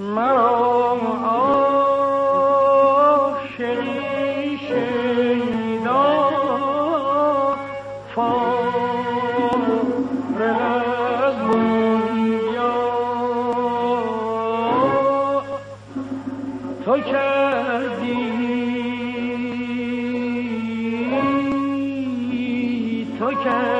مرا عاشقی شیدا فارغ از دنیا. تو کردی تو کردی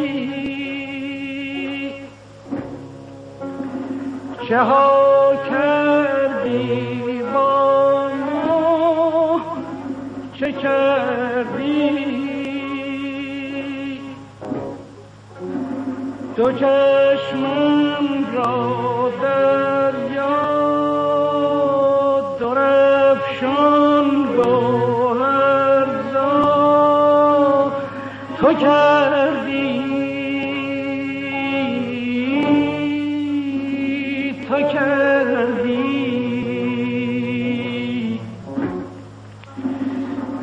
ها کردی با ما چه کردی؟ دو چشمم را دریا درفشان گوهرزا تو کردی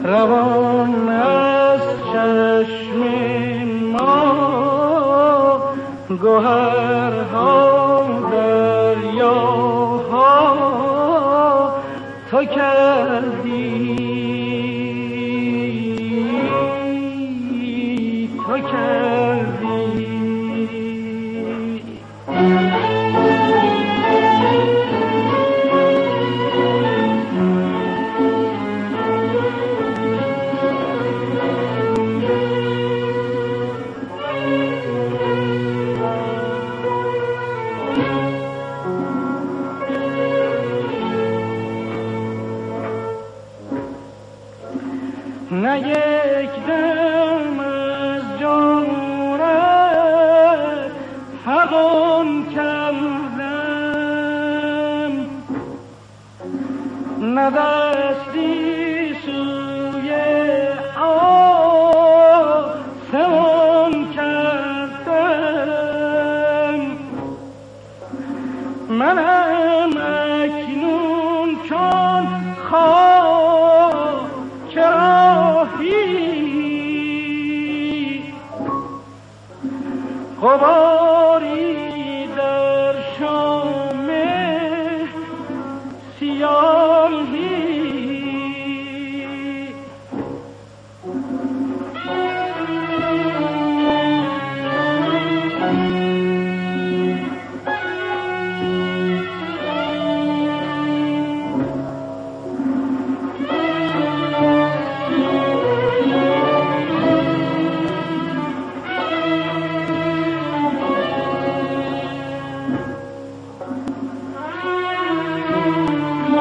روان از چشم ما گوهرها دریاها. تو کردی. نه یک دم از جانورت حقان کردم نه دستی سوی آسمان کردم منم اکنون چون خواه خماری در شام سیاه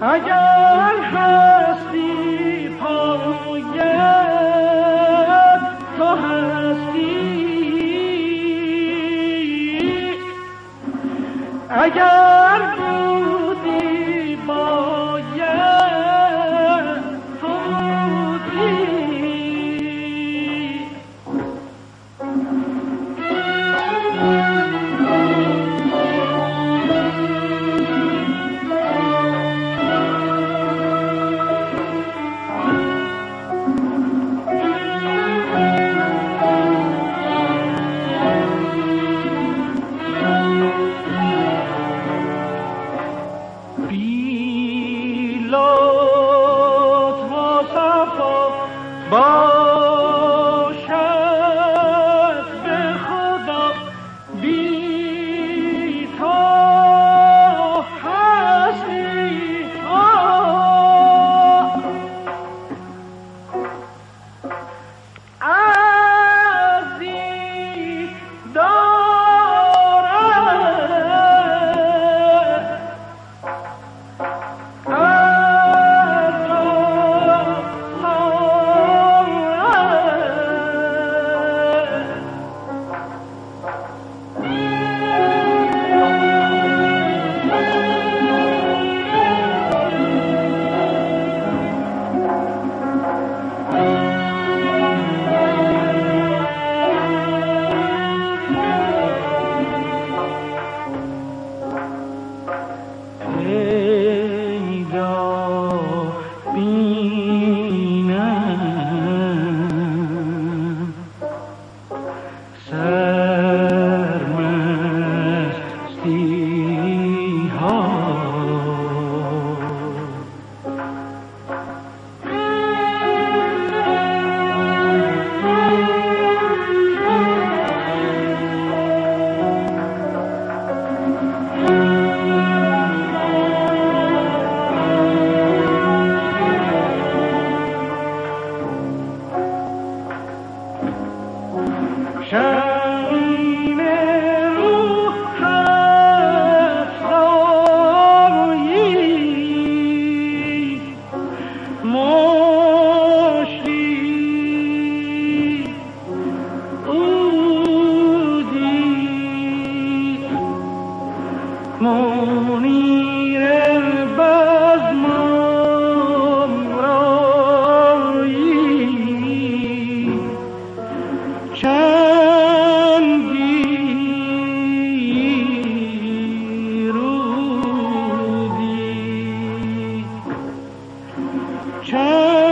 اگر هستی پاید تو هستی. اگر منیر more. Change.